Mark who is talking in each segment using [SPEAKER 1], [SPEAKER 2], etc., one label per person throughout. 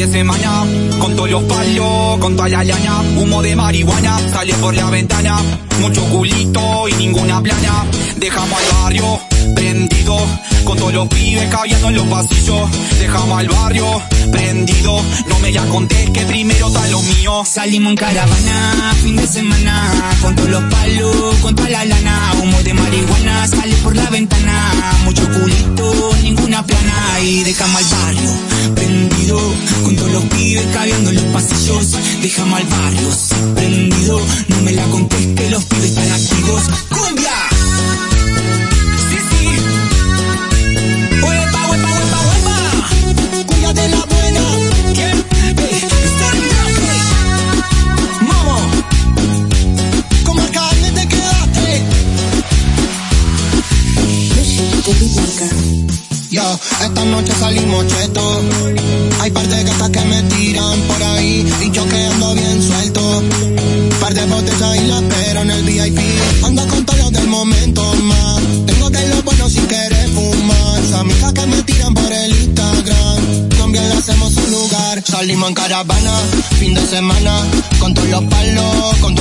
[SPEAKER 1] de semana, con todos los palos, con toda la llana, humo de marihuana, sale por la ventana, mucho culito y ninguna plana, dejamos al barrio prendido, con todos los pibes cabiendo en los pasillos, dejamos al barrio prendido, la contés que primero está lo mío.
[SPEAKER 2] Salimos en caravana, fin de semana, con todos los palos, con toda la lana, humo de marihuana, sale por la ventana, mucho culito, ninguna plana, y dejamos al barrio prendido, con todos los pibes cabiendo en los pasillos, dejamos al barrio prendido, no me la contés
[SPEAKER 3] Yo, esta noche salimos cheto. Hay par de gatas que me tiran por ahí y yo que ando bien suelto. Par de botellas y la espero en el VIP. Ando con todos del momento más. Tengo de lo bueno si quieres fumar. Esas amigas que me tiran por el Instagram. También le hacemos un lugar. Salimos en caravana, fin de semana. Con todos los palos, con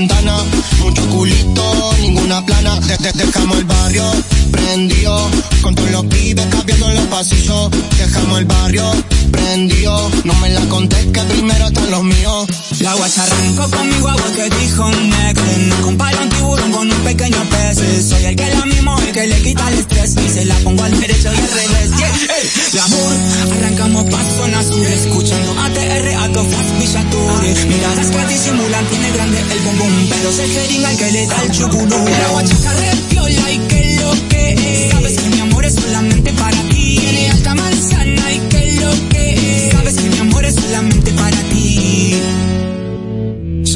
[SPEAKER 3] ventana. Mucho culito, ninguna plana. Desde dejamos el barrio prendido. Con todos los pibes cabiendo en los pasillos. Dejamos el barrio prendido. No me la contés que primero están los míos.
[SPEAKER 2] La guacha arrancó conmigo agua que dijo un No compara un tiburón con un pequeño pez Soy el que la mismo, el que le quita el estrés Y se la pongo al derecho y al revés amor, arrancamos pa' zona sur Escuchando ATR, Alto Fast, Villa Tour Miradas que disimulan, tiene grande el bombón. Pero se jeringa el que le da el chuculú. La guacha carre piola y que lo que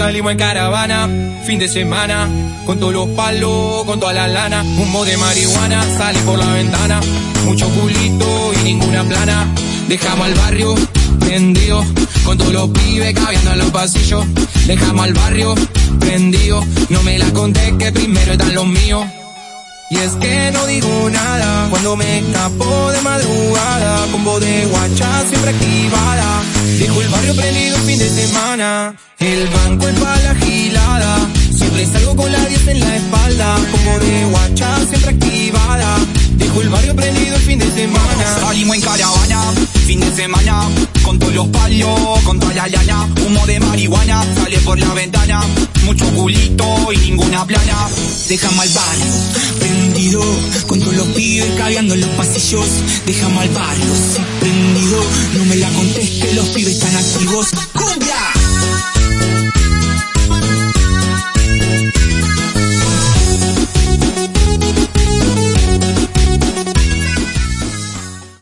[SPEAKER 4] Salimos en caravana, fin de semana, con todos los palos, con toda la lana, humo de marihuana, sale por la ventana, mucho culito y ninguna plana, dejamos al barrio prendido, con todos los pibes cabiendo en los pasillos, dejamos al barrio prendido, no me la conté que primero están los míos. Y es que no digo nada cuando me escapo de madrugada, con voz de guacha siempre activada. Dejo el barrio prendido fin de semana, el banco es para la gilada. Siempre salgo con la 10 en la espalda, con voz de guacha siempre activada. Dejo el barrio prendido el fin de semana.
[SPEAKER 1] Salimos en caravana, fin de semana, con todos los palos, con toda la llana, humo de marihuana, sale por la ventana, mucho culito y ninguna plana.
[SPEAKER 2] Dejamos al barrio prendido, con todos los pibes cabiando en los pasillos. Dejamos al barrio prendido, no me la contés que los pibes están activos.